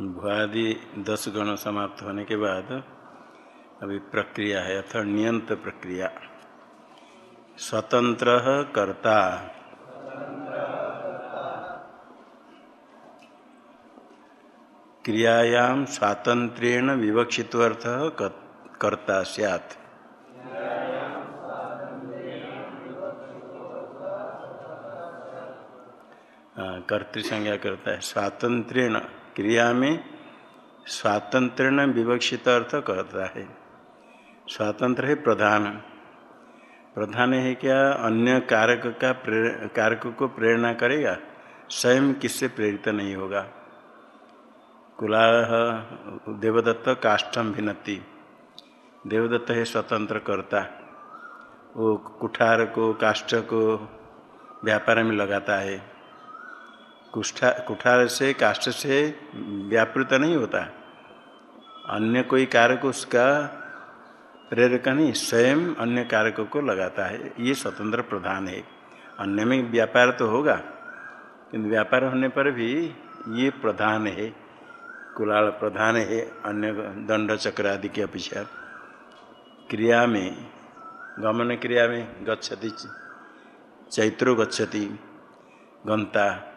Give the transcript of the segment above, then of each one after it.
भुआदि दस गण समाप्त होने के बाद अभी प्रक्रिया है अथ नियंत प्रक्रिया। स्वतंत्र कर्ता। क्रियायाम स्वातंत्रेण विवक्षित्वर्थ कर्ता सैत् कर्तृसंज्ञा करता है स्वातंत्रेण क्रिया में स्वातंत्र विवक्षित अर्थ कहता है। स्वातंत्र है प्रधान। प्रधान है क्या? अन्य कारक का कारक को प्रेरणा करेगा? स्वयं किससे प्रेरित नहीं होगा? कुला देवदत्त, काष्ठम भिन्नति। देवदत्त है स्वतंत्र कर्ता। वो कुठार को, काष्ठ को व्यापार में लगाता है। कुष्ठा, कुठार से, काष्ठ से व्यापृत नहीं होता। अन्य कोई कारक उसका प्रेरक नहीं, स्वयं अन्य कारकों को लगाता है। ये स्वतंत्र प्रधान है। अन्य में व्यापार तो होगा, किंतु व्यापार होने पर भी ये प्रधान है, कुलाल प्रधान है, अन्य दंड चक्र आदि की अपेक्षा। क्रिया में, गमन क्रिया में गच्छति, चैत्रो गच्छति, गंता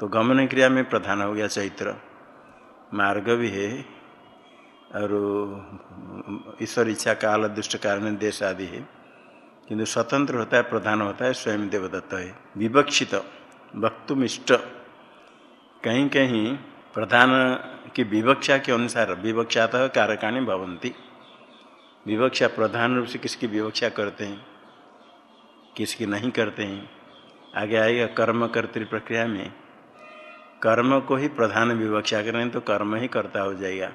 तो गमन क्रिया में प्रधान हो गया चैत्र। मार्ग भी है। और ईश्वर इच्छा काल दुष्ट कारण देश आदि है। किंतु स्वतंत्र होता है, प्रधान होता है, स्वयं देवदत्त है। विवक्षित, वक्तुमिष्ट। कहीं कहीं प्रधान की विवक्षा के अनुसार, विवक्षातः कारकाणी भवंती विवक्षा प्रधान रूप से किसकी विवक्षा करते हैं? किसकी नहीं करते हैं? आगे आएगा कर्म कर्तृ प्रक्रिया में। कर्म को ही प्रधान विवक्षा करें तो कर्म ही करता हो जाएगा।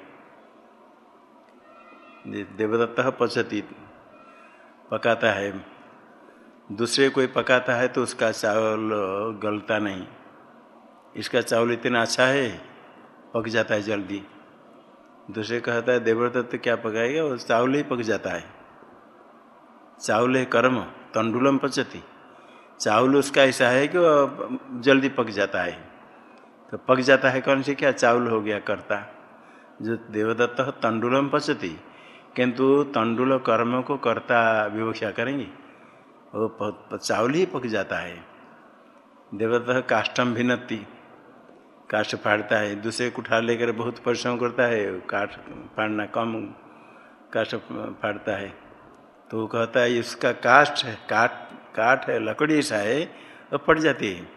देवदत्त पचती, पकाता है। दूसरे कोई पकाता है तो उसका चावल गलता नहीं। इसका चावल इतना अच्छा है, पक जाता है जल्दी। दूसरे कहता है, देवदत्त क्या पकाएगा? वो चावल ही पक जाता है। चावल है कर्म, तंडुलम पचती। चावल उसका ऐसा है कि जल्दी पक जाता है। तो पक जाता है कौन से? क्या चावल हो गया, करता। जो देवदत्त तंडुलम पचती। किंतु तंडुल कर्म को कर्ता विवक्षा करेंगे। वो चावल ही पक जाता है। देवदत्त काष्टम भिन्नति। काष्ठ फाड़ता है, दूसरे कुठार लेकर बहुत परिश्रम करता है काठ फाड़ना कम काष्ठ फाड़ता है। तो कहता है, इसका काष्ठ है, काठ काठ है, लकड़ी ऐसा है तो फट जाती है।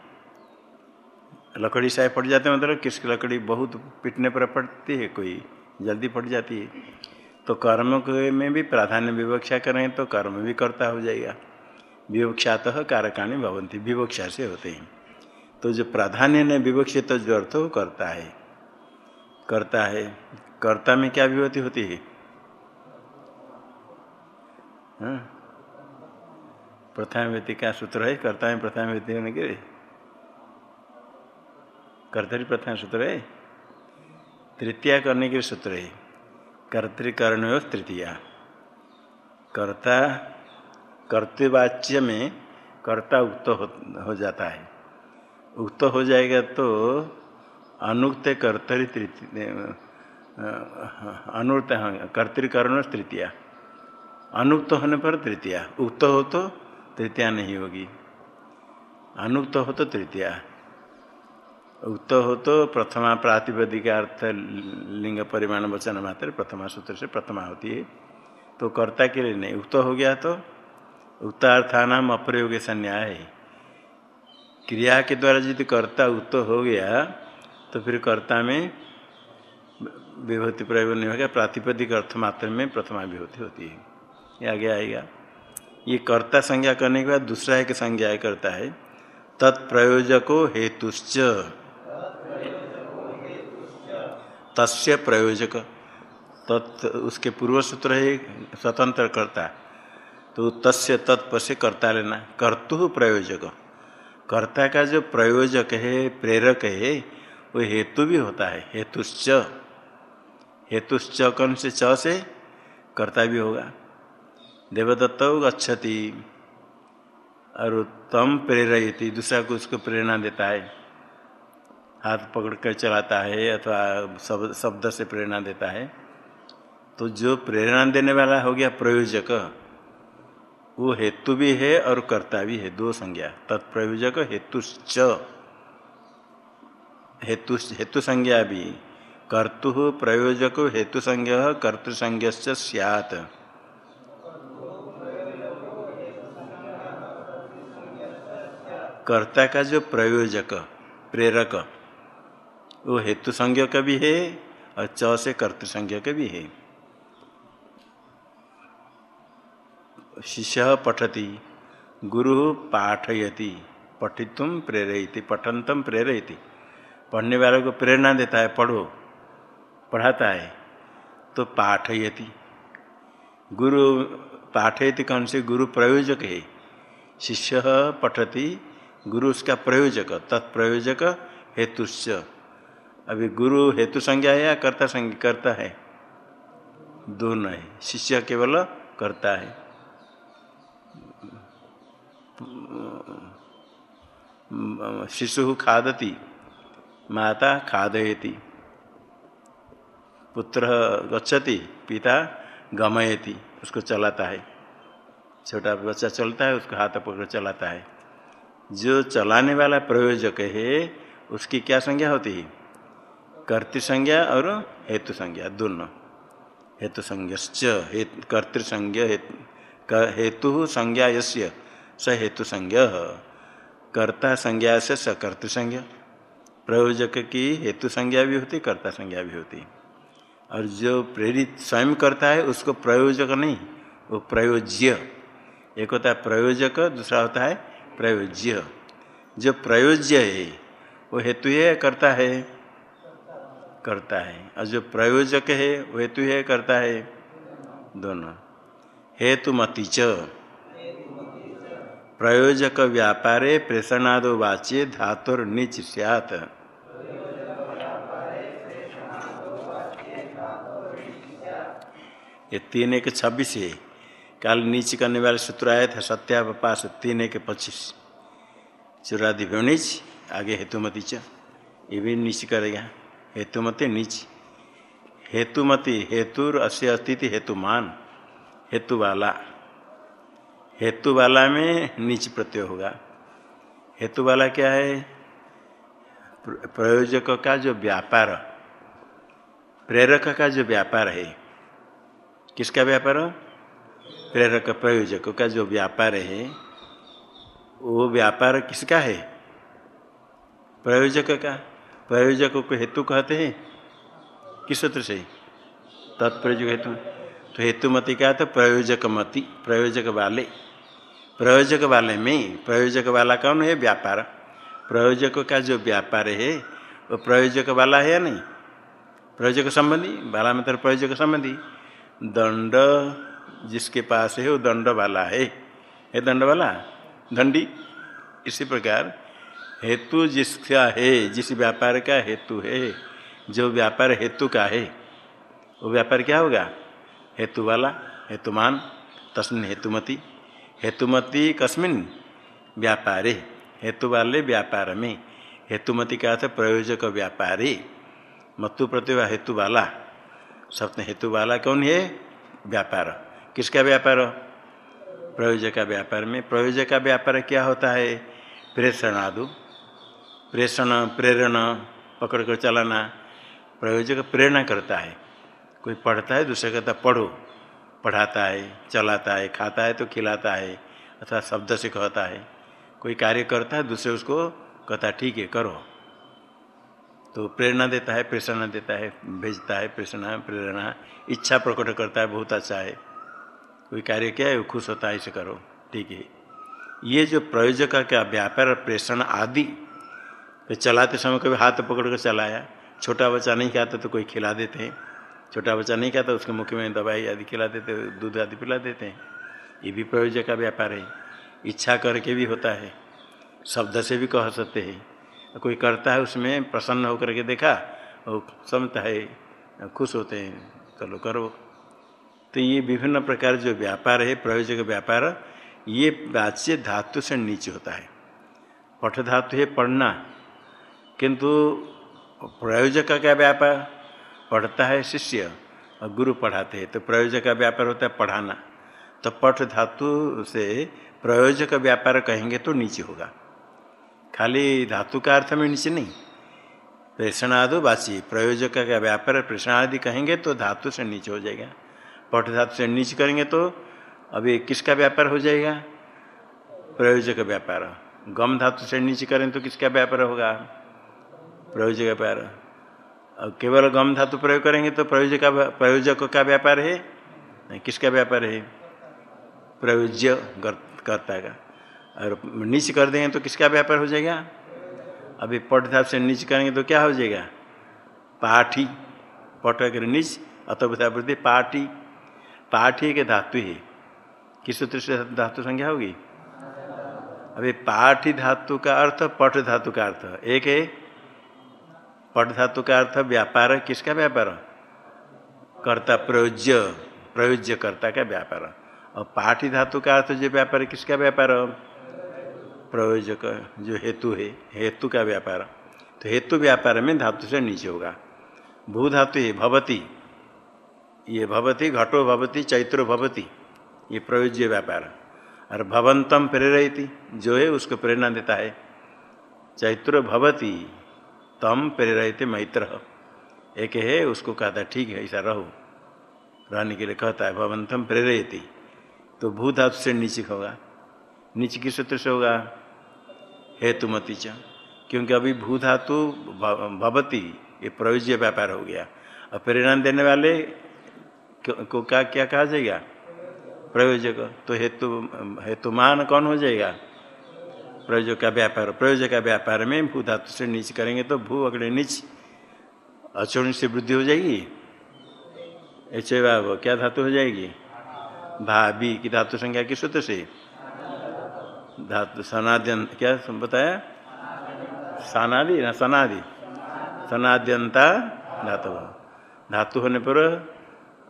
लकड़ी साय फट जाते हैं मतलब किसकी लकड़ी बहुत पिटने पर फटती है, कोई जल्दी फट जाती है। तो कर्म के में भी प्राधान्य विवक्षा करें तो कर्म भी करता हो जाएगा। विवक्षातः कारकाणी भवंती विवक्षा से होते हैं। तो जो प्राधान्य ने विवक्षित तो जो अर्थ वो करता है। करता है। कर्ता में क्या विभूति होती है? हाँ? प्रथम व्यक्ति क्या सूत्र है, कर्ता में प्रथम व्यक्ति होने के कर्तरी प्रथम सूत्र है। तृतीया करने के सूत्र है। कर्तिकर्ण तृतीया। कर्ता कर्तृवाच्य में कर्ता उक्त हो, हो जाता है। उक्त हो जाएगा तो अनुक्त कर्तरी तृतीय अनुक्त कर्तिकर्ण तृतीया। अनुक्त होने पर तृतीया। उक्त हो तो तृतीया नहीं होगी। अनुक्त हो तो तृतीया। उक्त हो तो प्रथमा प्रातिपदिक अर्थ लिंग परिमाण वचन मात्र, प्रथमा सूत्र से प्रथमा होती है। तो कर्ता के लिए नहीं, उक्त हो गया तो उत्तार्थानाम अप्रयोग संन्याय है। क्रिया के द्वारा यदि कर्ता उक्त हो गया तो फिर कर्ता में विभूति प्रयोग नहीं होगा, प्रातिपदिक अर्थ मात्र में प्रथमा विभूति होती है। ये आगे आएगा। ये कर्ता संज्ञा करने के बाद दूसरा एक संज्ञा करता है, तत्प्रयोजको हेतुश्च। तस्य प्रयोजक। तत् उसके पूर्व सूत्र है स्वतंत्र कर्ता तो तस्य तत्प से कर्ता लेना कर्तु प्रयोजक। कर्ता का जो प्रयोजक है, प्रेरक है, वो हेतु भी होता है। हेतुश्च। हेतुश्च कौन से च से? कर्ता भी होगा। देवदत्त गच्छति और तम प्रेरयति, दूसरा को उसको प्रेरणा देता है। हाथ पकड़ कर चलाता है अथवा शब्द से प्रेरणा देता है तो जो प्रेरणा देने वाला हो गया प्रयोजक, वो हेतु भी है और कर्ता भी है, दो संज्ञा। तत्प्रयोजक हेतुश्च। हेतु हेतु संज्ञा भी, कर्तु प्रयोजक हेतु संज्ञ कर्तृसंज्ञ सियात। कर्ता का जो प्रयोजक, प्रेरक वो हेतु संज्ञ का भी है और च से कर्तृसंज्ञ का भी है। शिष्य पठती, गुरु पाठयति पठितुम प्रेरयति पठनतम प्रेरयति। पढ़ने वाले को प्रेरणा देता है, पढ़ो, पढ़ाता है तो पाठयति। गुरु पाठयति कौन से? गुरु प्रयोजक है। शिष्य पठती, गुरु उसका प्रयोजक, तत्प्रयोजक हेतुश्च। अभी गुरु हेतु संज्ञा है या कर्ता संज्ञा? करता है। दोनों है। शिष्य केवल करता है। शिशु खादती, माता खादयती, पुत्र गच्छति, पिता गमयति, उसको चलाता है। छोटा बच्चा चलता है, उसको हाथ पकड़ चलाता है। जो चलाने वाला प्रयोजक है, उसकी क्या संज्ञा होती है? कर्तृ संज्ञा और हेतु संज्ञा दोनों हेतु संज्ञश्च कर्तृसंज्ञ, हेतु संज्ञा यस्य स हेतु संज्ञ कर्ता संज्ञा से स कर्तृ संज्ञा प्रयोजक की हेतु संज्ञा भी होती कर्ता संज्ञा भी होती। और जो प्रेरित स्वयं करता है, उसको प्रयोजक नहीं, वो प्रयोज्य। एक होता है प्रयोजक, दूसरा होता है प्रयोज्य। जो प्रयोज्य है, वो हेतु है करता है? करता है। और जो प्रयोजक है, हेतु है, करता है, दोनों। हेतु मति च। प्रयोजक व्यापारे प्रेषणादो वाच्य धातुर निच सियात। ये तीन एक छब्बीस है। काल नीच करने वाले सूत्र आया था सत्यापास तीन एक पच्चीस। चुरादि नीच आगे हेतुमती ये भी नीच करेगा। हेतुमति नीच। हेतुमति हेतुर अस्य हेतुमान हेतु वाला हेतु वाला में नीच प्रत्यय होगा। हेतु वाला क्या है? प्रयोजक का जो व्यापार। प्रेरक का जो व्यापार है। किसका व्यापार? प्रेरक, प्रयोजक का जो व्यापार है, वो व्यापार किसका है? प्रयोजक का। प्रयोजक को हेतु कहते हैं किस सूत्र से तत्प्रयोजक हेतु। तो हेतुमति क्या तो प्रयोजक मति, प्रयोजक वाले। प्रयोजक वाले में, प्रयोजक वाला कौन है? व्यापार। प्रयोजक का जो व्यापार है, वो प्रयोजक वाला है या नहीं? प्रयोजक संबंधी? वाला मतलब प्रयोजक संबंधी। दंड जिसके पास है, वो दंड वाला है। है दंड वाला? दंडी। इसी प्रकार हेतु जिसका है, जिस व्यापार का हेतु है, जो व्यापार हेतु का है, वो व्यापार क्या होगा? हेतु वाला हेतुमान तस्मिन हेतुमती। हेतुमती कस्मिन? व्यापारे। हेतु वाले व्यापार में। हेतुमती का अर्थ प्रयोजक व्यापारी। मतु प्रतिभा हेतु वाला। सप्त हेतु वाला कौन है? व्यापार। किसका व्यापार? प्रयोजक का व्यापार में। प्रयोजक का व्यापार क्या होता है? प्रेषण आदु प्रेषण, प्रेरण, पकड़ कर चलाना, प्रयोजक प्रेरणा करता है। कोई पढ़ता है, दूसरे कहता, पढ़ो। पढ़ाता है, चलाता है, खाता है तो खिलाता है, अथवा शब्द से कहता है। कोई कार्य करता है, दूसरे उसको कहता ठीक है, करो। तो प्रेरणा देता है, प्रेषणा देता है, भेजता है, प्रेषणा, प्रेरणा, इच्छा प्रकट करता है, बहुत अच्छा है। कोई कार्य किया है खुश होता है, इसे करो, ठीक है। ये जो प्रयोजक का व्यापार, प्रेषण आदि तो चलाते समय कभी हाथ पकड़ कर चलाया। छोटा बच्चा नहीं खाता तो कोई खिला देते हैं। छोटा बच्चा नहीं खाता उसके मुख में दवाई आदि खिला देते दूध आदि पिला देते हैं। ये भी प्रयोजक का व्यापार है। इच्छा करके भी होता है। शब्द से भी कह सकते हैं। कोई करता है उसमें, प्रसन्न होकर के देखा और समझता है, खुश होते हैं, चलो करो। तो ये विभिन्न प्रकार जो व्यापार है प्रयोजक व्यापार, ये वाच्य धातु से नीचे होता है। पठ धातु है पढ़ना। किंतु प्रयोजक का व्यापार? पढ़ता है शिष्य और गुरु पढ़ाते हैं। तो प्रयोजक का व्यापार होता है पढ़ाना। तो पठ धातु से प्रयोजक व्यापार कहेंगे तो नीचे होगा। खाली धातु का अर्थ में नीचे नहीं। प्रेषणादु बासी प्रयोजक का व्यापार? प्रेषणादि कहेंगे तो धातु से नीचे हो जाएगा। पठ धातु से नीचे करेंगे तो अभी किसका व्यापार हो जाएगा? प्रयोजक व्यापार। गम धातु से नीचे करें तो किसका व्यापार होगा? प्रयोजक व्यापार और केवल गम धातु प्रयोग करेंगे तो प्रयोजक का प्रयोजक का व्यापार है? नहीं, किसका व्यापार है? प्रयोज्य करता का। और नीच कर देंगे तो किसका व्यापार हो जाएगा? अभी पट धातु से नीच करेंगे तो क्या हो जाएगा? पाठी। पट अगर नीच अतोपता वृद्धि पाठी। पाठी के धातु है। किस सूत्र से धातु संख्या होगी? अभी पाठी धातु का अर्थ, पट धातु का अर्थ। एक है पट धातु का अर्थ व्यापार किसका व्यापार कर्ता प्रयोज्य। प्रयोज्य कर्ता का व्यापार और पाठी धातु का अर्थ जो व्यापार किसका व्यापार प्रयोजक जो हेतु है, हेतु का व्यापार तो हेतु व्यापार में धातु से नीचे होगा। भू धातु है, भवती। ये भवती, घटो भवती, चैत्रो भवती, ये प्रयोज्य व्यापार और भवंतम प्रेरयती, जो है, उसको प्रेरणा देता है। चैत्र भवती तम प्रेरित मैत्र। एक है, उसको कहता ठीक है, ऐसा रहो। रहने के लिए कहता है भवंतम प्रेरयती। तो भू धातु से नीचे होगा। नीचे किस सूत्र से होगा? हेतुमती च। क्योंकि अभी भू धातु भवती, ये प्रयोज्य व्यापार हो गया। और प्रेरणा देने वाले को क्या क्या कहा जाएगा? प्रयोजक। तो हेतु, हेतुमान कौन हो जाएगा? प्रयोजक का व्यापार? प्रयोजक का व्यापार में भू धातु से नीच करेंगे तो भू अगले नीच अचुर्ण से वृद्धि हो जाएगी? ऐसे क्या धातु हो जाएगी? भाभी की धातु संख्या किस सूत्र से? धातु सनाद्यन क्या बताया? सनादि ना सनादि? सनाद्यंता धातु। धातु होने पर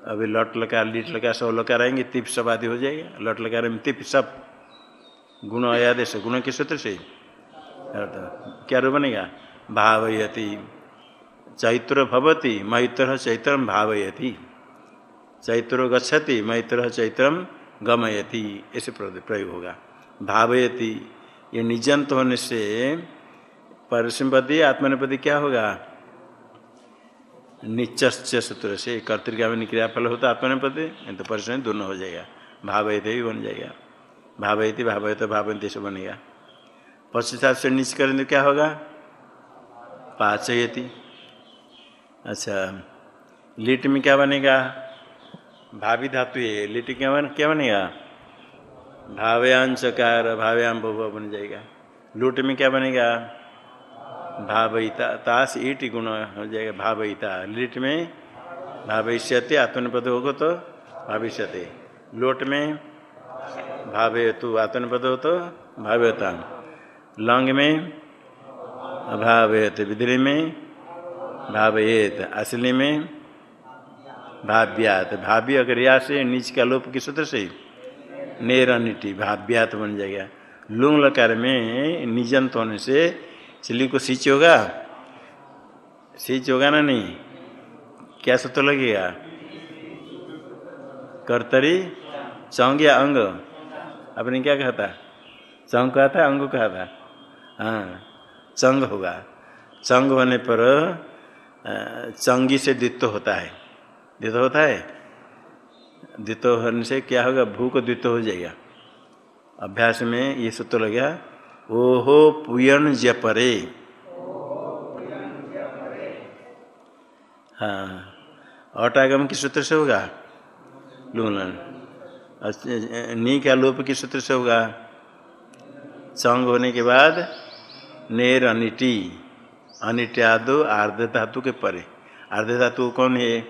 अभी लट लगा, लीट लगा सब लगा रहेंगे, तिप सब आदि हो जाएगा। लट लगा रहे तिप सब। गुण अयादेश गुण के सूत्र से? क्या रू बनेगा? भावयति, चैत्र भवती, मैत्र चैत्र भावयति। चैत्रो गच्छति, मैत्र चैत्रम गमयति, ऐसे प्रयोग होगा। भावयति, ये निजंत होने से परिसमपति आत्मनिपति क्या होगा? निश्च सूत्र से कर्तिका क्रियाफल होता आत्मनिपति तो परिश्रम दोनों हो जाएगा। भावयत भी बन जाएगा। भावयती, भावयत भावयती से बनेगा पश्चात से निच करेंगे क्या होगा? पाचयती। अच्छा लिट में क्या बनेगा? भावी धातु है। लिट क्या बन, क्या बनेगा? भाव्यांशकार भाव्याम बहु बन जाएगा। लूट में क्या बनेगा? भावयिता ताश ईट गुण हो जाएगा, भावयिता। लिट में भावयिष्यते, आत्मनिपद होगा तो भविष्यते लोट में भावयतु आत्मनिपद हो तो। भाव्यता लंग में अभावयत विद्री में भावयेत असली में भाव्यात भाव्य अगर या से नीच का लोप की सूत्र से? नेरनिटी भाव्यात बन जाएगा। लुंग लकार में निजंत होने से चिल्ली को सिंच होगा? सिंच होगा ना नहीं? क्या सूत्र लगेगा? कर्तरी चौंग या अंग। आपने क्या कहा था चंग कहा था अंग कहा था हाँ चंग होगा। चंग होने पर चंगी से द्वित्व होता है। द्वित्व होता है? द्वित्व होने से क्या होगा? भू को द्वित्व हो जाएगा। अभ्यास में ये सूत्र लग गया, ओहो पुयन जपरे। हाँ अटागम किस सूत्र से होगा? लूलन। नी का लोप किस सूत्र से होगा? चंग होने के बाद नेर अनिटी अनिट्यादो आर्ध धातु के परे। आर्ध धातु कौन है?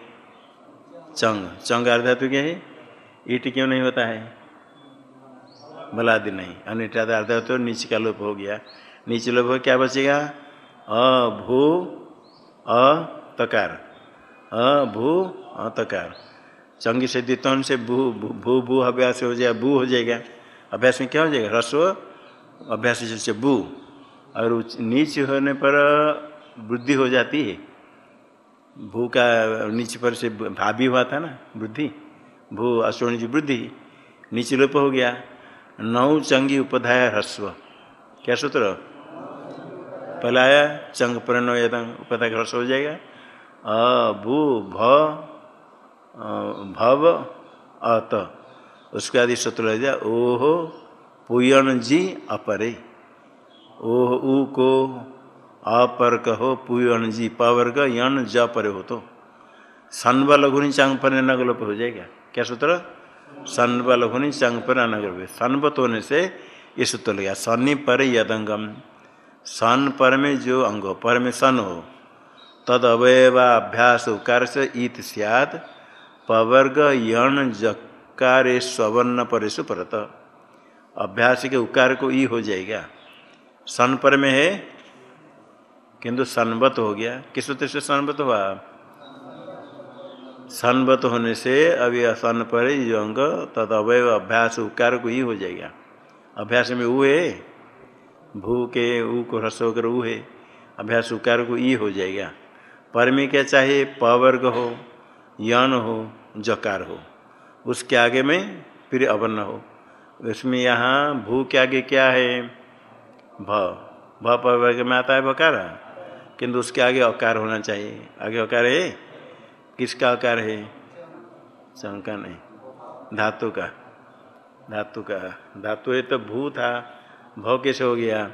चंग। चंग आर्ध धातु क्या है? ईट क्यों नहीं होता है? बलादि नहीं। अनिट्याद आर्ध धातु नीचे का लोप हो गया। नीचे लोप हो क्या बचेगा? अ भू अ तकार भू चंगी से द्वितौन से भू भू भू अभ्यास हो जाएगा भू हो जाएगा। अभ्यास में क्या हो जाएगा? रस्व अभ्यास से बू और नीच होने पर वृद्धि हो जाती है। भू का, नीचे पर से भाभी हुआ था ना, वृद्धि। भू अश्वणी जी वृद्धि। नीच लोप हो गया। नौ चंगी उपधाय ह्रस्व। क्या सूत्र? पहला आया चंग प्रणो यदंग उपधा ह्रस्व हो जाएगा। अ, भू, भ भव अत। उसके आदि सूत्र रह जाए ओह पुयन जी अपरे। ओह ऊ को अपर कहो पुयन जी पवर्ग यन ज परे हो तो। सन्व लघुनी चांग पर नगलोप हो जाएगा। क्या सूत्र? सन्व लघुनी चांग पर नगलोप। सन्वत होने से ये सूत्र लगा सन्नी पर यदंगम। सन पर में जो अंग पर में सन हो। तद अवयवाभ्यास उकार से ईत सियाद पवर्ग यण जकार स्वर्ण परेशु परत अभ्यास के उकार को ई हो जाएगा। सन पर में है, किंतु सनबत हो गया। किस सूत्र से सनबत हुआ? सनबत होने से अभी असन पर जो अंग तद अवयव अभ्यास उकार को ही हो जाएगा। अभ्यास में ऊ है, भू के ऊ को ह्रस्व होकर ऊ है। अभ्यास उकार को ई हो जाएगा। पर में क्या चाहिए? पवर्ग हो। यन हो, जकार हो। उसके आगे में फिर अवर्ण हो। उसमें यहाँ भू के आगे क्या है? भ। भ पवर्ग में आता है बकार किंतु उसके आगे अकार होना चाहिए। आगे अकार है? किसका आकार है? शंका नहीं। धातु का। धातु का। धातु है तो भू था। भ कैसे हो गया?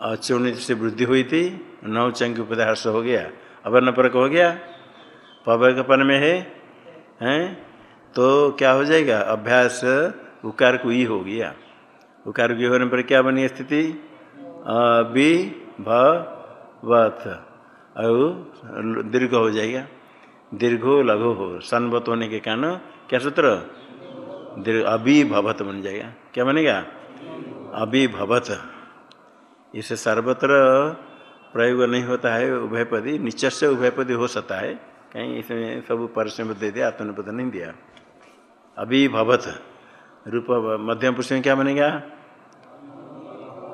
अचूर्णित से वृद्धि हुई थी। नौ चंग उपदार्श हो गया। अवर्ण परक हो गया। पवन में है? हैं तो क्या हो जाएगा? अभ्यास उकार को ही हो गया। उकार को होने पर क्या बनी स्थिति? अभी भवत दीर्घ हो जाएगा। दीर्घो लघु हो। सन्वत होने के कारण क्या सूत्र? दीर्घ अभी भवत बन जाएगा। क्या बनेगा? अभी भवत इसे सर्वत्र प्रयोग नहीं होता है। उभयपदी निश्चय से उभयपदी हो सकता है। कहीं इसमें सब परिश्रम दे दिया आत्मनिपद नहीं दिया। अभी भवत, रूप मध्यम पुरुष में क्या बनेगा?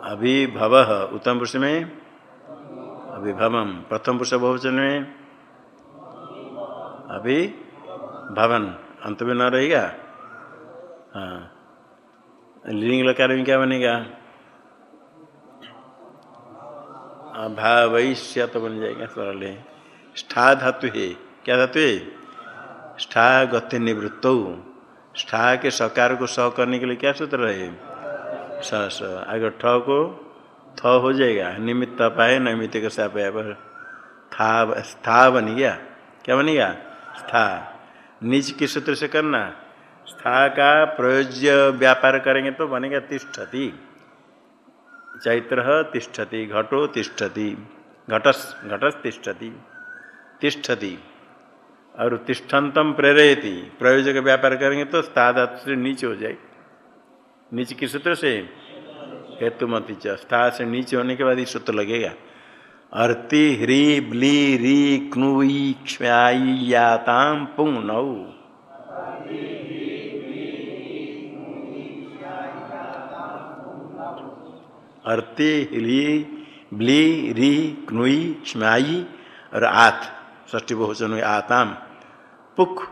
अभी भव, उत्तम पुरुष में? अभिभवम प्रथम पुरुष बहुवचन में? अभी भवन, अंत में न रहेगा? हाँ। लिंग लकार में क्या बनेगा? अभावैश्य तो बन जाएगा, सरल है। स्ठा धातु है। क्या धातु है स्ठा गति निवृत्त। स्ठा के सकार को स करने के लिए क्या सूत्र है स स। आगे ठ को थ हो जाएगा। निमित्त पाए नैमित्त का सा पाया पर था, स्था बन गया। क्या बनेगा स्था। निज के सूत्र से करना। स्था का प्रयोज्य व्यापार करेंगे तो बनेगा तिष्ठति। चैत्र तिष्ठति, घटो तिष्ठति। घटस घटस तिष्ठति। तिष्ठति। और तिष्ठंतम प्रेरयति। प्रयोजक व्यापार करेंगे तो स्था से नीचे हो जाए नीचे किस सूत्र से हेतु मती स्था से नीचे होने के बाद ही सूत्र लगेगा। अर्ति ह्री ब्ली री क्नुई क्षाई याताम पुंग नौ अर्ति ह्री ब्ली री क्नुई क्षमाई और आथ ष्टी बहुचन हुई आताम पुख।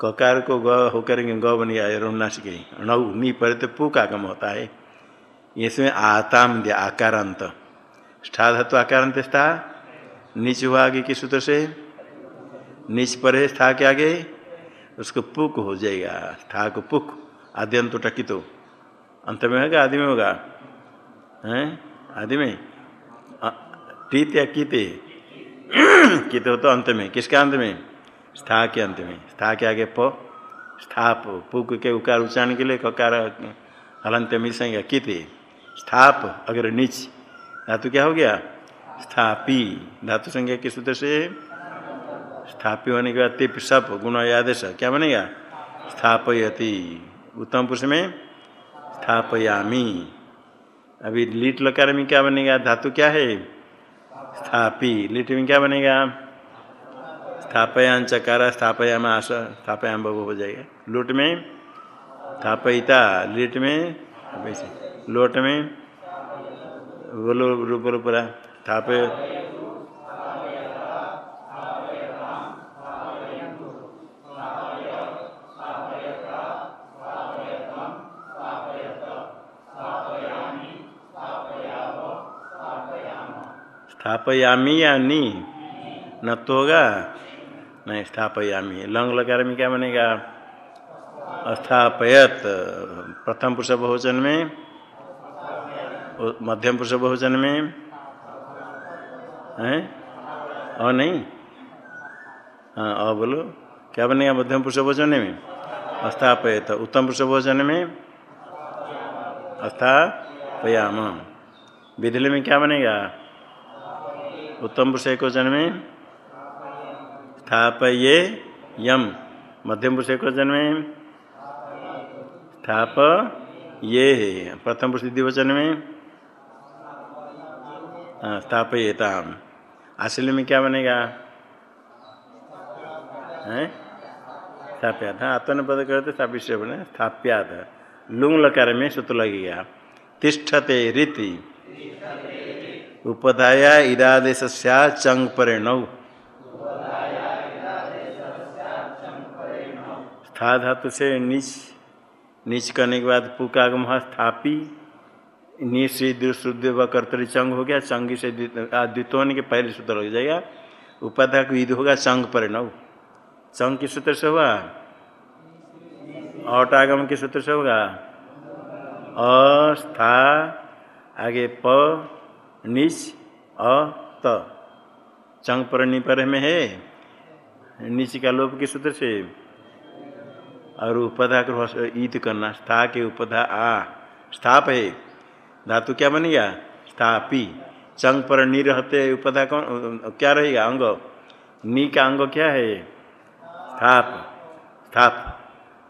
ककार को ग होकर ग बन गया रोनाश के नौ नी पर तो पुक आगम होता है। इसमें आताम दिया आकारांत। स्था धातु आकारांत स्था। नीच हुआ आगे किस सूत्र से? नीच पर है स्था के आगे। उसको पुक हो जाएगा। स्था को पुक आदि अंत टकी तो अंत में होगा, आदि में होगा। हैं? आदि में? टीत या कीते? कीते हो तो अंत में। किसके अंत में? स्था के अंत में स्था के आगे प। स्थाप। पुक के उकार उच्चारण के लिए ककार हलंत मिसेंगे कीते। स्थाप, अगर नीच। धातु क्या हो गया? स्थापी। धातु संज्ञा किस सूत्र से स्थापी होने के बाद तिप सप गुण आदेश क्या बनेगा? स्थापयति। उत्तम पुरुष में स्थापयामी। अभी लीट लकार में क्या बनेगा? धातु क्या है? स्थापी। लीट में क्या बनेगा? स्थापयां चकारा स्थापयाम आस स्थापयाम बबू हो जाएगा लूट में स्थापयिता लीट में लोट में बोलो बोलो पूरा स्थापय स्थापयामी या नी न तो होगा नहीं, स्थापयामी। लंग लकार में क्या बनेगा? स्थापयत प्रथम पुरुष बहुवचन में, मध्यम पुरुष बहुवचन में, है? और नहीं? हाँ और बोलो। क्या बनेगा मध्यम पुरुष बहुवचन में? अस्थापयत। उत्तम पुरुष बहुवचन में, अस्थापयाम। विधि में क्या बनेगा? उत्तम पुरुष एक वचन में स्थापये यम। मध्यम पुरुष एक वचन में। स्थाप ये प्रथम पुरुष द्विवचन में। स्थापयेताम। आश्रय में क्या बनेगा? है? स्थाप्यात। हाँ आत्मन पद करते स्थापित बने। स्थाप्यात। लुंग लकार में सूत्र लगेगा तिष्ठते रीति। उपधाया इरादेश चंग परे स्था धातु से नीच नीच करने के बाद पुकागम स्थापी। निश्रुद्ध व कर्तरी चंग हो गया। चंग से द्वितोन के पहले सूत्र लग जाएगा। उपाध्याय को ईद होगा चंग पर नव चंग के सूत्र से होगा? औटागम के सूत्र से होगा? अस्था आगे प, निच, अ, त। चंग पर निपर में है? नीच का लोप के सूत्र से। और उपधा को ईद करना, स्था के उपधा आ, स्थाप। है धातु क्या बनेगा? स्थापी। चंग पर नी रहते उपधा कौन, क्या रहेगा? अंग। नी का अंग क्या है? स्थाप। स्थाप।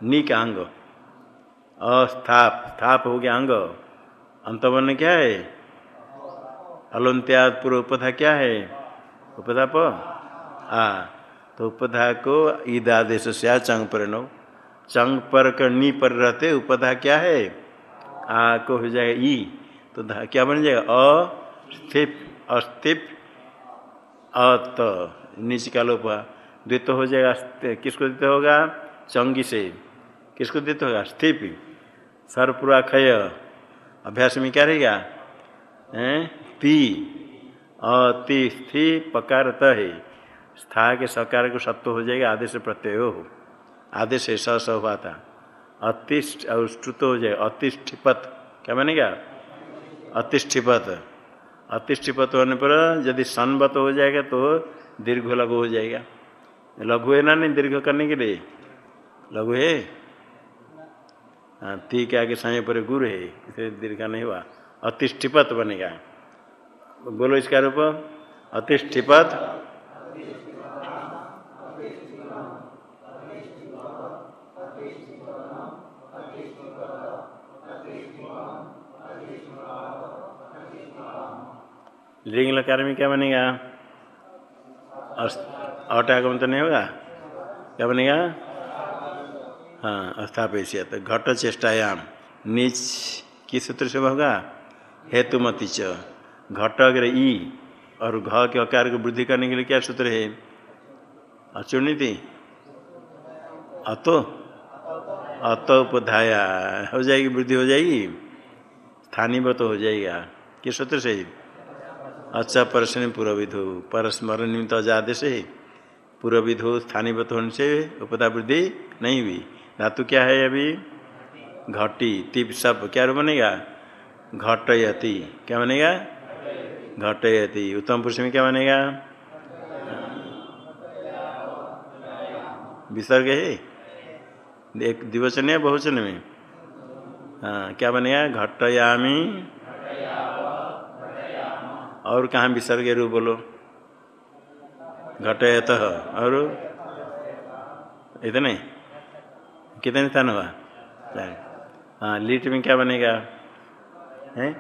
नी का अंग। अस्थाप। स्थाप हो गया अंग। अंतवर्ण क्या है? अलंत्याद पूर्व उपधा क्या है? उपधा प? आ। तो उपधा को ईद आदेश से चंग पर नौ। चंग पर नी पर रहते, उपधा क्या है? आ, को हो जाएगा ई तो धा, क्या बन जाएगा? अस्थिप अस्थिप अत, नीच का लोप। द्वित हो जाएगा किसको देते होगा? चंगी से। किसको देते होगा? स्थिप। सरपुरा खय अभ्यास में क्या रहेगा? ती। अति स्थि पकार है। स्था के सकार को सत्व हो जाएगा, आदेश प्रत्यय। हो आदेश स स हुआ था। अतिष्ठ श्रुत हो जाएगा अतिष्ठिपत। क्या बनेगा अतिष्ठिपत। अतिष्ठिपत होने पर यदि सनबत हो जाएगा तो दीर्घ लघु हो जाएगा। लघु है ना नहीं, दीर्घ करने के लिए? लघु है? हाँ ती के समय पर गुरु है इसलिए दीर्घ नहीं हुआ। अतिष्ठिपत बनेगा। बोलो इसका रूप। अतिष्ठिपत लिंग लकार में क्या बनेगा? अटागम तो नहीं होगा? क्या बनेगा? हाँ अस्थापेशियत घट चेष्टायाम, नीच किस सूत्र से होगा? हेतुमति च। घट अगर ई और घ के आकार को वृद्धि करने के लिए क्या सूत्र है? अचुर्णिति अतो अतो? उपधाया हो जाएगी, वृद्धि हो जाएगी? स्थानीय तो हो जाएगा। किस सूत्र से? अच्छा परस्न पूर्व विधु परस्मरण निमित्त अजादेश है। पूर्व विधु स्थानीय होने से उपदा वृद्धि नहीं हुई। धातु क्या है अभी? घटी, तिप सब क्या बनेगा? घटयति, क्या बनेगा? घटयति। उत्तम पुरुष में क्या बनेगा? विसर्ग है। एक दिवचन है बहुचन में। हाँ क्या बनेगा? घटयामी। और कहाँ विसर्ग रूप बोलो? घटयत और इतने? कितने स्थान हुआ? हाँ लीट में क्या बनेगा? है?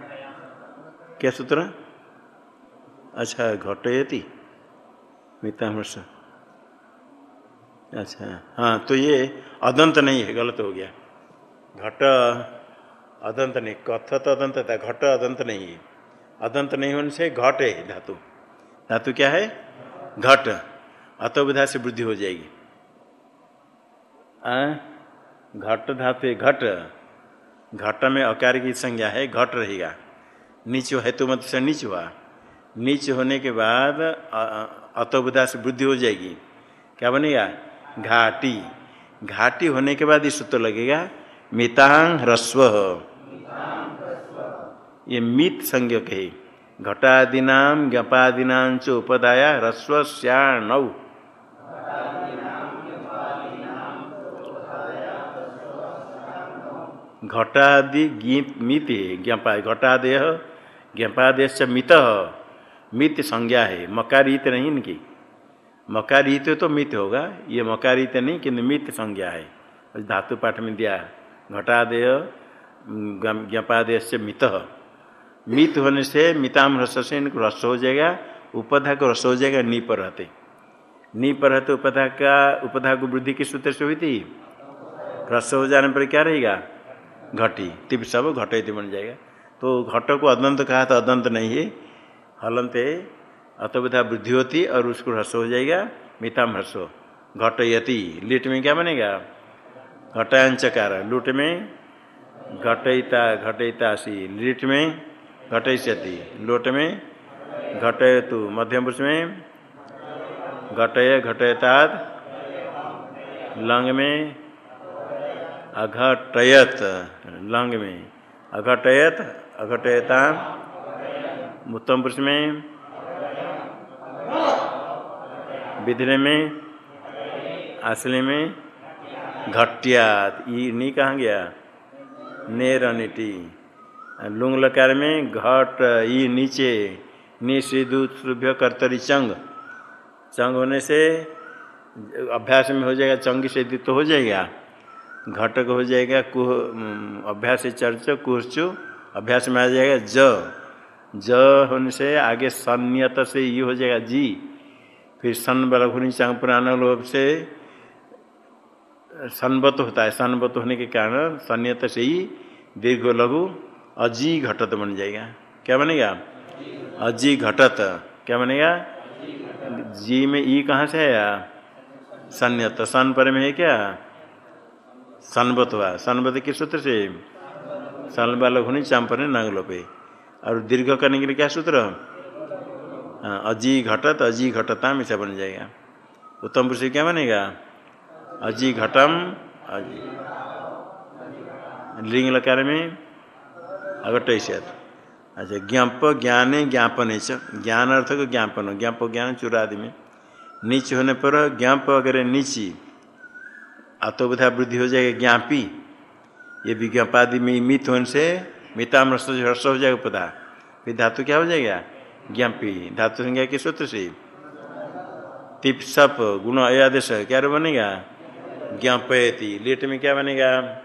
क्या सूत्र? अच्छा घटयति। मितामृष अच्छा हाँ तो ये अदंत नहीं है, गलत हो गया। घट, अदंत नहीं। कथ तो अदंत था, घट अदंत नहीं है। अदंत नहीं होने से घट है धातु। धातु क्या है? घट। अतोविधा से वृद्धि हो जाएगी। घट धातु, घट। घट में अकार की संज्ञा है, घट रहेगा। नीच हेतु मत से नीच हुआ। नीच होने के बाद अतोविधा से वृद्धि हो जाएगी। क्या बनेगा? घाटी। घाटी होने के बाद ये सूत्र लगेगा, मितांग ह्रस्व। ये मित संज्ञक है। घटादीना ज्ञपादीना च उपदाया ह्रस्व श्याणौ घटादि गीत मित ज्ञपा, घटादेय ज्ञपादेश मित। मित संज्ञा है, मकारित नहीं इनकी। मकारित तो मित होगा, ये मकारित नहीं, किन्तु मित संज्ञा है। धातु पाठ में दिया घटादेय ज्ञपादेश मित। मित होने से मिताम रस से इनको रस हो जाएगा, उपधा को रस हो जाएगा नी पर रहते नी पर रहते उपधा का, उपधा को वृद्धि किस सूत्र से हुई थी? रस हो जाने पर क्या रहेगा? घटी। तिप सब घटे बन जाएगा। तो घट को अदंत कहा तो अदंत नहीं है। हलंत, अतविधा वृद्धि होती और उसको ह्रस हो जाएगा मिताम ह्रस्व घटयति। लिट में क्या बनेगा? घटांचकार। लुट में घटयिता घटयिता सी लिट में घटयति लोट में घटयतु। मध्यम पुरुष में घटय घटयताद लंग में अघटयत। लंग में अघटयत अघटयता उत्तम पुरुष में विधि में असली में घटियात। ई नी कहाँ गया। नेर अनिटी लुंग लकार में घट ई नीचे, नी श्रीदुभ्य कर्तरी चंग। चंग होने से अभ्यास में हो जाएगा, चंग से तो हो जाएगा, घटक हो जाएगा कुह अभ्यास चर्च कुहचु अभ्यास में आ जाएगा ज। ज होने से आगे सन्यत से ये हो जाएगा जी। फिर सन बलघुनी चांग पुराना लोभ से सनबत होता है, सनबत होने के कारण सन्यत से ही दीर्घ लघु अजी घटत बन जाएगा। क्या बनेगा? अजी घटत क्या बनेगा? जी में ई कहाँ से आया? सन्यत। सन पर में है क्या? सनबत हुआ सनबत किस सूत्र से? सन बालघुनी चांपर नांग लोपे और दीर्घ करने के लिए क्या सूत्र? अजी घटत अजी घटताम ऐसा बन जाएगा। उत्तम पुरुष क्या बनेगा? अजी घटम अजी लिंग लकार में अगट अच्छा ज्ञाप, ज्ञान ज्ञापन ज्ञान अर्थ को ज्ञापन, ज्ञाप ज्ञान चुरादि में। नीच होने पर ज्ञाप अगर नीची आत्मबुधा वृद्धि हो जाएगा, ज्ञापी। ये विज्ञापादि में मित होने से मिताम रस हर्ष हो जाएगा पता फिर धातु क्या हो जाएगा? ज्ञापी। धातु संज्ञा के सूत्र से। तिप सप गुण, अयादेश, क्या बनेगा? ज्ञापयती। लेट में क्या बनेगा?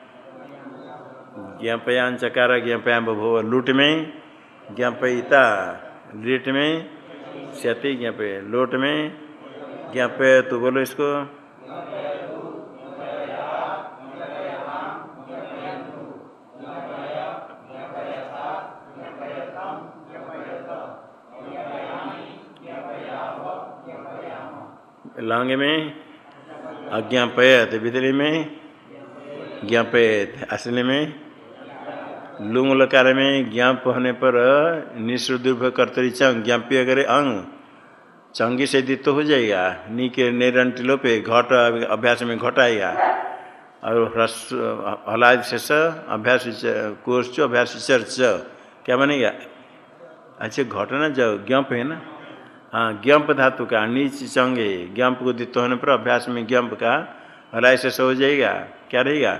ज्ञापयान चकार ज्ञापयाम भो लूट में ज्ञापयिता लेट में क्षति ज्ञापय लोट में ज्ञापय तो बोलो इसको लांग में अज्ञापयत बिदली में ज्ञापयत असली में लुंग लकार में ज्ञाप होने पर निश्रुदुर्भ कर्तरी चंग ज्ञापी अगर अंग। चंगी से दित्त हो जाएगा नी के निरंटिलो पे घट अभ्यास में घट आएगा और हलाद शेष, अभ्यास कोर्च अभ्यास चर्च क्या बनेगा? अच्छा घटना जो ज्ञाप है ना? हाँ ज्ञंप धातु का, नीच चंगे ज्ञंप को दित्त होने पर अभ्यास में ज्ञंप का हलाय से हो जाएगा। क्या रहेगा?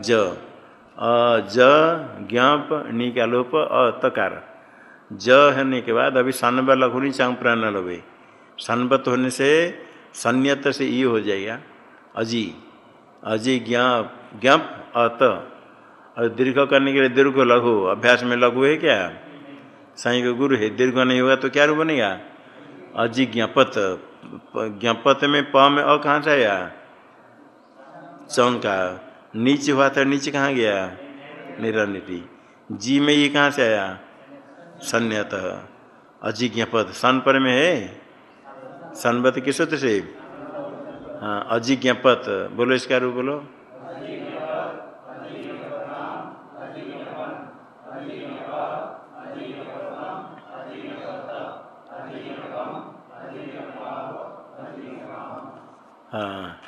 ज अ, ज, ज्ञाप, नी का लोप अ, तकार। ज होने के बाद अभी सन्ब लघुनी चांग प्राण लोभे। सन्बत होने से संयत से ई हो जाएगा। अजी। अजी ज्ञाप ज्ञाप अत और दीर्घ करने के लिए दीर्घ लघु। अभ्यास में लघु है क्या? साई को गुरु है। दीर्घ नहीं होगा तो क्या रूप बनेगा? अजी ज्ञापत। ज्ञापत में प में अ कहाँ से आया? चौंका नीचे हुआ था नीचे कहाँ गया? निरनिटी जी में ये कहाँ से आया? संयत अजिज्ञ पद। सन पर में है? सनबत किस सूत्र से? हाँ अजिज्ञ पद। बोलो इसका रूप बोलो। हाँ।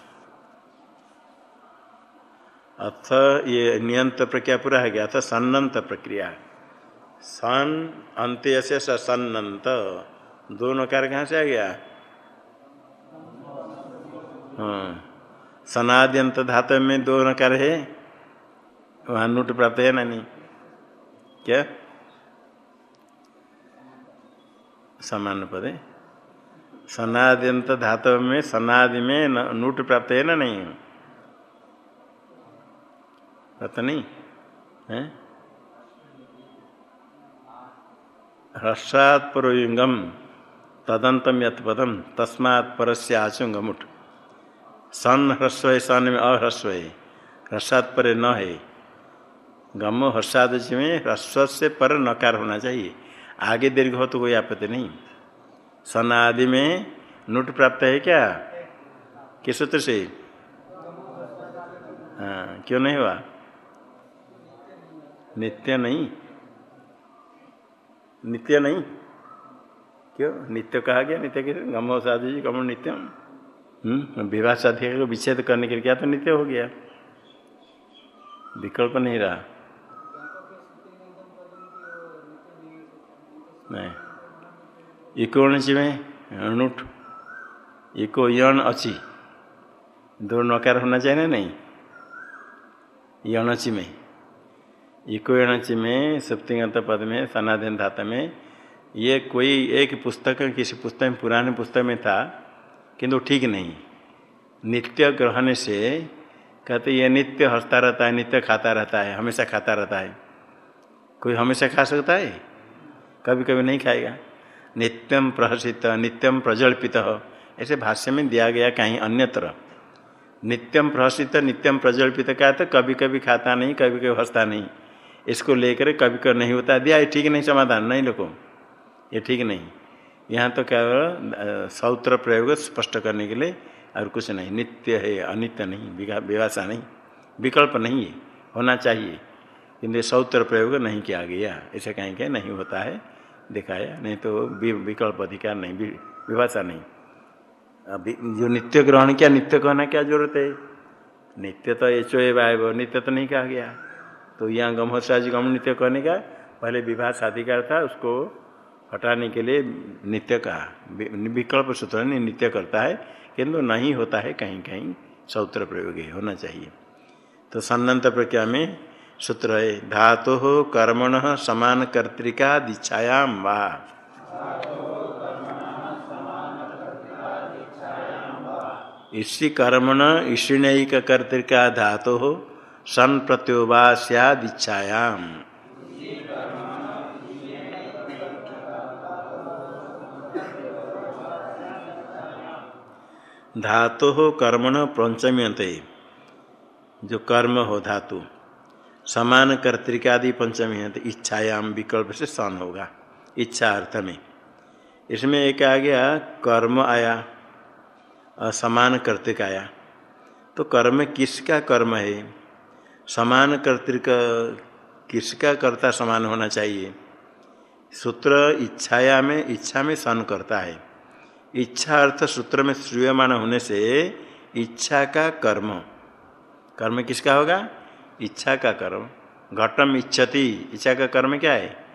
अथ ये नियंत प्रक्रिया पूरा है गया। अथ सन्नत प्रक्रिया। सन अंत्य से सन्नत दोनों कार्य कहाँ से आ गया? हाँ। सनाद्यंत धातु में दोनों कार्य है? वहाँ नूट प्राप्त है ना नहीं? क्या? समान पद सनाद्यंत धातु में, सनादि में नूट प्राप्त है ना नहीं? पता नहीं है? ह्रस्वात् तदंतम यथपदम तस्मात् परस्य आचुंगमुठ सन ह्रस्व, सन में अह्रस्व है ह्रस्वात् पर न है। गम हर्षाद में ह्रस्व से पर नकार होना चाहिए। आगे दीर्घ हो तो कोई आपत्ति नहीं। सन आदि में नुट प्राप्त है क्या? किस सूत्र से? हाँ क्यों नहीं हुआ? नित्य नहीं। नित्य नहीं। क्यों? नित्य कहा गया? नित्य के गम साधु जी गम नित्यम। विवाह साथी को विच्छेद करने के लिए क्या तो नित्य हो गया? विकल्प नहीं रहा। नहीं। इकोणची में अणुठ इको यण अची। दो नकार होना चाहिए ना? नहीं। यणची में। इको यणची में सप्तिगत पद में सनातन धाता में ये कोई एक पुस्तक, किसी पुस्तक में पुराने पुस्तक में था, किंतु ठीक नहीं। नित्य ग्रहण से कहते ये नित्य हंसता रहता है, नित्य खाता रहता है, हमेशा खाता रहता है। कोई हमेशा खा सकता है? कभी कभी नहीं खाएगा। नित्यम प्रहसित नित्यम प्रजल्पित ऐसे भाष्य में दिया गया कहीं अन्यत्र। नित्यम प्रहसित नित्यम प्रजल्पित का तो कभी कभी खाता नहीं कभी कभी हंसता नहीं। इसको लेकर कभी कभी नहीं होता। दिया, ये ठीक नहीं, समाधान नहीं लोगों ये ठीक नहीं। यहाँ तो केवल सौत्र प्रयोग स्पष्ट करने के लिए और कुछ नहीं। नित्य है, अनित्य नहीं विवासा नहीं, विकल्प नहीं है, होना चाहिए। किंतु सौत्र प्रयोग नहीं किया गया। ऐसे कहीं के नहीं होता है, दिखाया। नहीं तो विकल्प अधिकार नहीं विभाषा नहीं। अभी जो नित्य ग्रहण किया, नित्य कहना क्या ज़रूरत है? नित्य तो एचो ए वाय नित्य तो नहीं कहा गया। तो यहाँ गमहसाजी गम नित्य कहने का पहले विभाष अधिकार था, उसको हटाने के लिए नित्य का विकल्प सूत्र नित्य करता है, किंतु नहीं होता है कहीं कहीं सौत्र प्रयोग होना चाहिए। तो सन्नत प्रक्रिया में सूत्र है, धातु हो कर्मण समान कर्तिका दीक्षायाम वा। इसी कर्मण ईशिणयिक कर्तिका धातु सन प्रत्योवास्या दीक्षायाम धातु हो कर्मण पंचम्यंत जो कर्म हो धातु, समान कर्तिकादि पंचमी है तो इच्छायाम विकल्प से सन होगा, इच्छा अर्थ में। इसमें एक आ गया, कर्म आया और समान कर्तिक आया। तो कर्म किसका कर्म है? समान कर्तिक, किसका कर्ता समान होना चाहिए? सूत्र इच्छाया में, इच्छा में सन करता है। इच्छा अर्थ सूत्र में श्रूयमान होने से इच्छा का कर्म। कर्म किसका होगा? इच्छा का कर्म। घटम इच्छति, इच्छा का कर्म क्या है?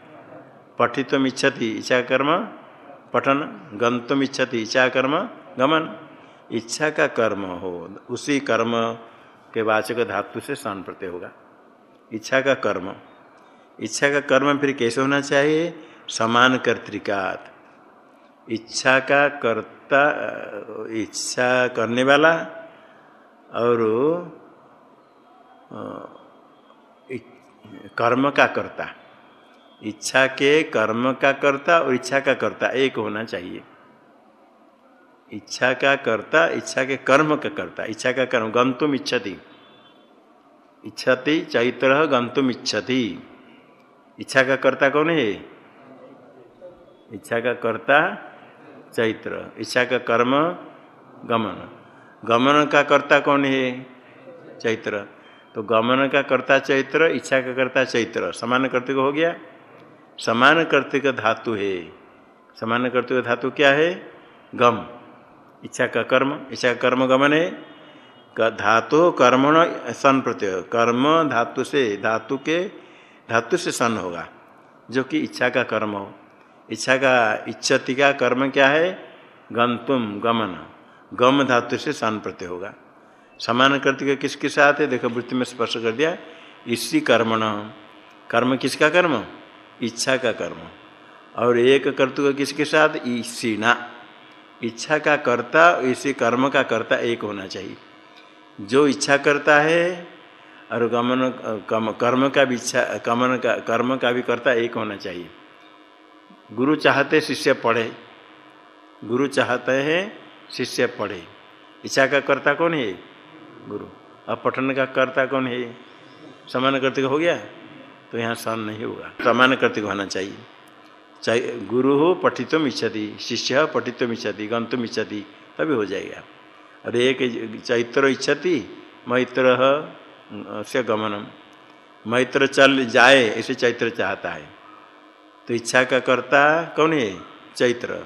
पठितम इच्छति, इच्छा कर्म। पठन गंतुम इच्छति, इच्छा कर्म। गमन। इच्छा का कर्म हो, उसी कर्म के वाचक धातु से सन प्रत्यय होगा। इच्छा का कर्म। इच्छा का कर्म फिर कैसे होना चाहिए? समान कर्तिकात इच्छा का कर्ता, इच्छा करने वाला और कर्म का कर्ता। इच्छा के कर्म का कर्ता और इच्छा का कर्ता एक होना चाहिए। इच्छा का कर्ता, इच्छा के कर्म का कर्ता। इच्छा का कर्म, गंतुम इच्छति। इच्छति, चैत्र गंतुम इच्छति। इच्छा का कर्ता कौन है? इच्छा का कर्ता, चैत्र। इच्छा का कर्म, गमन। गमन का कर्ता कौन है? चैत्र। तो गमन का कर्ता चैत्र, इच्छा का कर्ता चैत्र। समान कर्तिक हो गया। समान कर्तिक धातु है। समान कर्तिक धातु क्या है? गम। इच्छा का कर्म, इच्छा का कर्म गमन है धातु कर्मण सन प्रत्यय, कर्म धातु से धातु के, धातु से सन होगा, जो कि इच्छा का कर्म हो। इच्छा का, इच्छति का कर्म क्या है? गंतुम, गमन। गम धातु से सन प्रत्यय होगा। समान कर्तिक किसके साथ है? देखो, वृत्ति में स्पर्श कर दिया। इसी कर्मण कर्म किसका कर्म? इच्छा का कर्म। और एक कर्तुक किसके साथ? ईसीना इच्छा का कर्ता इसी कर्म का कर्ता एक होना चाहिए। जो इच्छा करता है और गमन कम, कर्म का भी इच्छा कमन का कर्म का भी कर्ता एक होना चाहिए। गुरु चाहते शिष्य पढ़े। गुरु चाहते हैं शिष्य पढ़े। इच्छा का कर्ता कौन है? गुरु। अब पठन का कर्ता कौन है? समान कर्तिक हो गया? तो यहाँ सन नहीं होगा। समान कर्तिक होना चाहिए। चाहे गुरु हो, पठितुम इच्छति, शिष्य पठितुम इच्छति गंतुम इच्छति, तभी हो जाएगा। और एक चैत्र इच्छति, मैत्र से गमनम। मैत्र चल जाए ऐसे चैत्र चाहता है। तो इच्छा का कर्ता कौन है? चैत्र।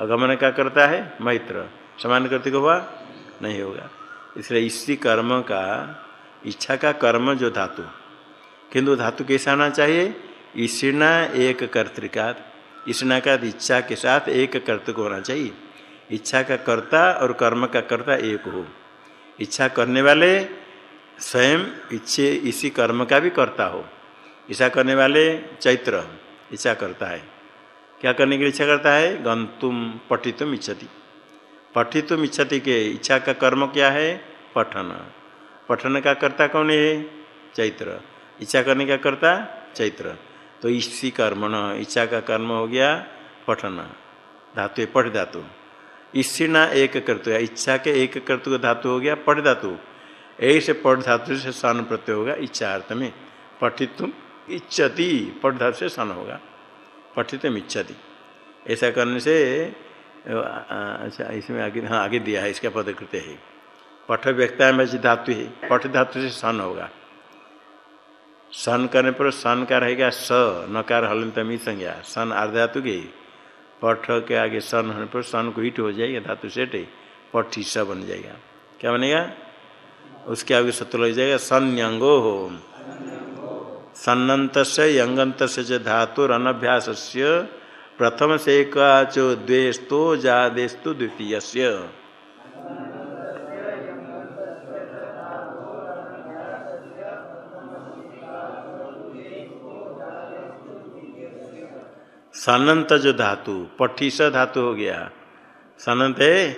और गमन का करता है? मैत्र। समान कर्तिक हुआ? नहीं होगा। इसलिए इसी कर्म का, इच्छा का कर्म जो धातु। किंतु धातु कैसा आना चाहिए? ईषणा एक कर्तिका ईषणा का इच्छा के साथ एक कर्तक होना चाहिए। इच्छा का कर्ता और कर्म का कर्ता एक हो। इच्छा करने वाले स्वयं इच्छे इसी कर्म का भी कर्ता हो। इच्छा करने वाले चैत्र, इच्छा करता है। क्या करने की इच्छा करता है? गंतुम पठितुम इच्छति। पठितुम इच्छति के इच्छा का कर्म क्या है? पठन। पठन का कर्ता कौन है? चैत्र। इच्छा करने का कर्ता चैत्र। तो इसी कर्मण इच्छा का कर्म हो गया, पठन। धातु पठ धातु। इसीना एक कर्तु इच्छा के एक कर्तु का धातु हो गया, पठ धातु। ऐसे पठ धातु से सन प्रत्यय होगा इच्छा अर्थ में। पठितुम इच्छति, पठ धातु से सन होगा। पठितुम इच्छति। ऐसा करने से अच्छा इसमें आगे हाँ आगे दिया है, इसका पदकृत्य है। पठ व्यक्ता में धातु है, पठ धातु से सन होगा। सन करने पर सन का रहेगा स नकार हलंत मी संज्ञा। सन आर्धातु के पठ के आगे सन होने पर सन को ईट हो जाएगा, धातु सेठ पठ स बन जाएगा। क्या बनेगा? उसके आगे सत्य लग जाएगा संयंगो हो सन्नत से यंगंत से धातुर अनभ्यास प्रथम से का चो द्वेस्तो जादेस्तु द्वितीय सनंत जो धातु, पठीस धातु हो गया। सनंत है?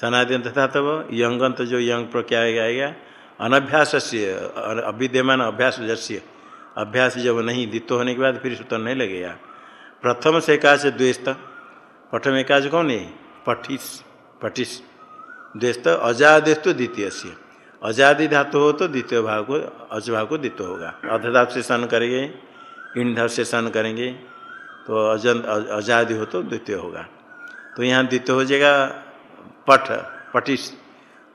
सनाद्यंत धातु यंगंत जो यंग पर क्या आएगा। अनभ्यास से अविद्यमान अभ्यास जस्य अभ्यास जब नहीं दित्तो होने के बाद फिर सूत्र नहीं लगेगा। प्रथम से एकाच द्वेस्त। प्रथम एकाच कौन है? पठिस पठिस। द्वेस्त अजादेस्तु द्वितीय से अजादि धातु हो तो द्वितीय भाव को, अज भाव को द्वितीय होगा। अधधातु से सन करेंगे इन से सन करेंगे। तो अजन अजादि हो तो द्वितीय होगा। तो यहाँ द्वितीय हो जाएगा पठ पटिस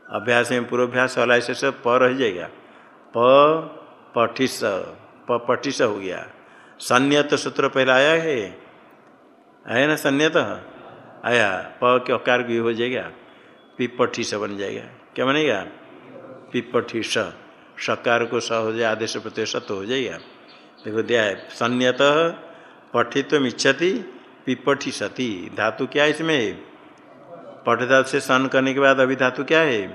अभ्यास में पूर्वाभ्यास वाला ऐसे सब प रह जाएगा। प पठिस प पटिस हो गया। संयत सूत्र पहले आया है। आया ना संयत आया। प के अकार भी हो जाएगा। पिपठी स बन जाएगा। क्या बनेगा? पिपठी स सकार को स हो जाए, आदेश प्रत्यय सत हो जाएगा। देखो दिया है। संयत पठित्व इच्छति, पिपठी सती। धातु क्या है इसमें? पठ धातु से सन करने के बाद अभी धातु क्या है?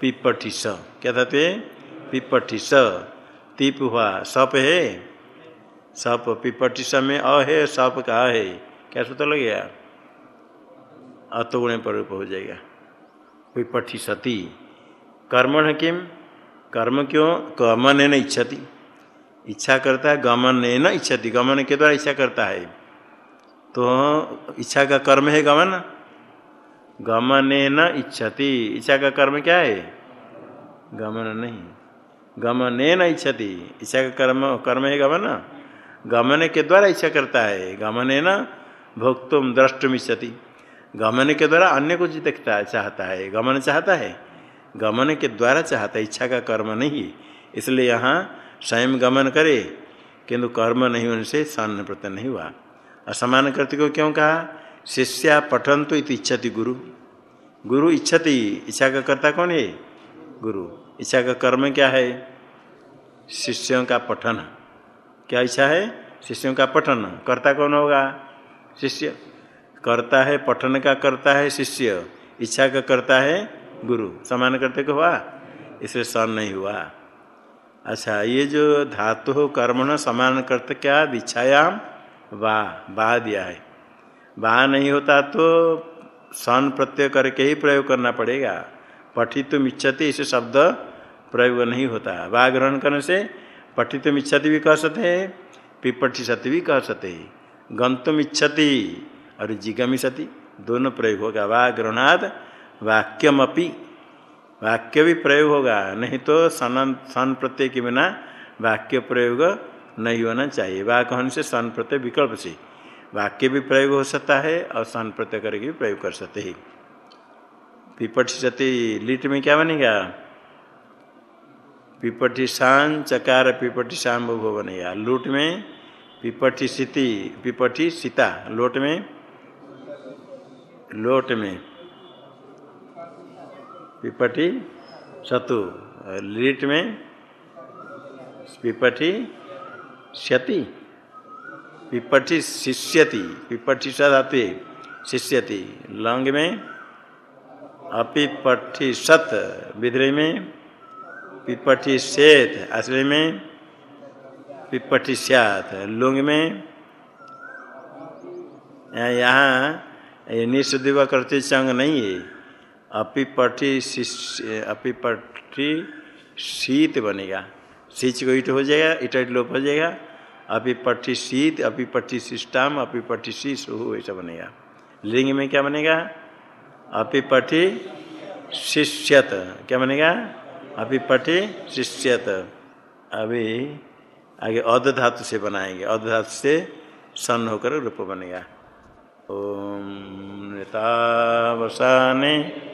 पिपठी स। क्या धातु है? पिपठी स। तिप हुआ। सप है? सप। पिपठी स में अ है, सप का है। क्या सूत्र लग गया? अतुगुण पर हो जाएगा। पिपठी सती। कर्मण किम? कर्म क्यों? कर्मन न इच्छति। इच्छा करता है, गमन है न इच्छति। गमन के द्वारा इच्छा करता है। तो इच्छा का कर्म है गमन? गमन न इच्छति। इच्छा का कर्म क्या है? गमन नहीं। गमन न इच्छति। इच्छा का कर्म कर्म है गमन? गमन के द्वारा इच्छा करता है। गमन न भोक्तुम द्रष्टुम इच्छति। गमन के द्वारा अन्य कुछ देखता है चाहता है। गमन चाहता है? गमन के द्वारा चाहता है। इच्छा का कर्म नहीं इसलिए यहाँ स्वयं गमन करे, किंतु कर्म नहीं होने से सन प्रत्यय नहीं हुआ। असमान करते को क्यों कहा? शिष्या पठन तो इच्छति गुरु। गुरु इच्छति, इच्छा का कर्ता कौन है? गुरु। इच्छा का कर्म क्या है? शिष्यों का पठन। क्या इच्छा है? शिष्यों का पठन। कर्ता कौन होगा? शिष्य। करता है, पठन का करता है शिष्य। इच्छा का करता है गुरु। समान करते को हुआ? इसलिए सन नहीं हुआ। अच्छा ये जो धातु कर्मण समान करते क्या? इच्छायाम वाह बा दिया है। बा नहीं होता तो सन प्रत्यय करके ही प्रयोग करना पड़ेगा। पठितुम इच्छति इसे शब्द प्रयोग नहीं होता। वाह ग्रहण करने से पठितुम इच्छति भी कह सकते हैं, पिपठी सती भी कह सकते हैं। गंतुम इच्छति और जिगमी सती, दोनों प्रयोग होगा। वाह ग्रहणाद वाक्यमपि वाक्य भी प्रयोग होगा, नहीं तो सन सन प्रत्यय के बिना वाक्य प्रयोग नहीं होना चाहिए। वाक होने से सन प्रत्यय विकल्प से वाक्य भी प्रयोग हो सकता है और सन प्रत्यय करके भी प्रयोग कर सकते हैं। पिपट सती लिट में क्या बनेगा? पिपटी शान चकार पिपटी शाम वो बनेगा। लूट में पिपटी सिति, पिपटी सीता, लोट में लोट में पिपटी सतु, लीट में पिपटी क्षति पिपठी शिष्यति पिपठी सदाते शिष्यति। लंग में अपिपठी सत विद्रय में पिपठी शेत आश्रय में पिपठी स्यात। लुंग में यहाँ निषदिव करते चंग नहीं है। अपिपठी अपिपठी शीत बनेगा। सीच को ईट हो जाएगा ईटा लोप हो जाएगा। अपिपठी शीत अपिपठी सिस्टम अपिपठी शीश हो ऐसा बनेगा। लिंग में क्या बनेगा? अपिपठी शिष्यत। क्या बनेगा? अपिपठी शिष्यत। अभी आगे अध धातु से बनाएँगे। अध धातु से सन होकर रूप बनेगा। ओम नेतावसाने